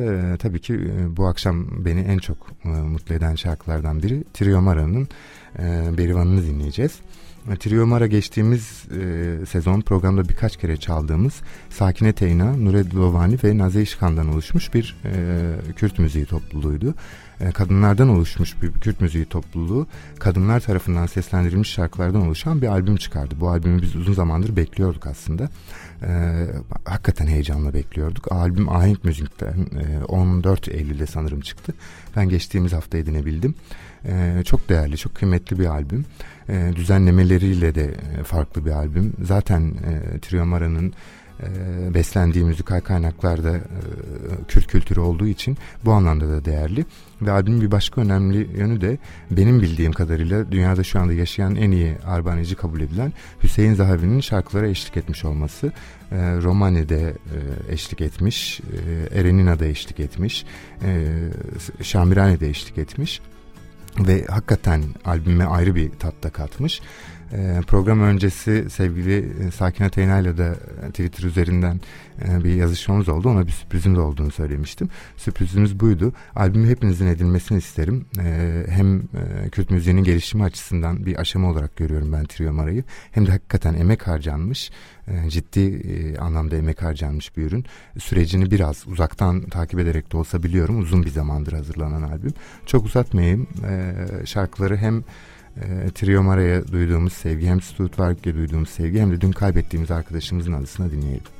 Ee, tabii ki e, bu akşam beni en çok e, mutlu eden şarkılardan biri Trio Mara'nın e, Berivan'ını dinleyeceğiz. E, Trio Mara geçtiğimiz e, sezon programda birkaç kere çaldığımız Sakine Teyna, Nured Lovani ve Naze İşkan'dan oluşmuş bir e, Kürt müziği topluluğuydu. E, kadınlardan oluşmuş bir Kürt müziği topluluğu, kadınlar tarafından seslendirilmiş şarkılardan oluşan bir albüm çıkardı. Bu albümü biz uzun zamandır bekliyorduk aslında. E, hakikaten heyecanla bekliyorduk. Albüm Ahenk Müzik'ten e, 14 Eylül'de sanırım çıktı. Ben geçtiğimiz hafta edinebildim. E, çok değerli, çok kıymetli bir albüm. E, düzenlemeleriyle de e, farklı bir albüm. Zaten e, Trio Mara'nın e, beslendiği müzikal kaynaklarda e, Kürt kültürü olduğu için bu anlamda da değerli. Ve albümün bir başka önemli yönü de benim bildiğim kadarıyla dünyada şu anda yaşayan en iyi arbaneci kabul edilen Hüseyin Zahavi'nin şarkılara eşlik etmiş olması. E, Romani'de e, eşlik etmiş, e, Erenina'da eşlik etmiş, e, Şamirane'de eşlik etmiş ve hakikaten albüme ayrı bir tat da katmış. E, program öncesi sevgili Sakine Teyna ile de Twitter üzerinden e, bir yazışmamız oldu. Ona bir sürprizim de olduğunu söylemiştim. Sürprizimiz buydu. Albümü hepinizin edilmesini isterim. E, hem e, Kürt müziğinin gelişimi açısından bir aşama olarak görüyorum ben Trio Mara'yı. Hem de hakikaten emek harcanmış, e, ciddi e, anlamda emek harcanmış bir ürün. Sürecini biraz uzaktan takip ederek de olsa biliyorum. Uzun bir zamandır hazırlanan albüm. Çok uzatmayayım. E, şarkıları hem e, Trio Mara'ya duyduğumuz sevgi hem Stuart Varg'e duyduğumuz sevgi hem de dün kaybettiğimiz arkadaşımızın adısına dinleyelim.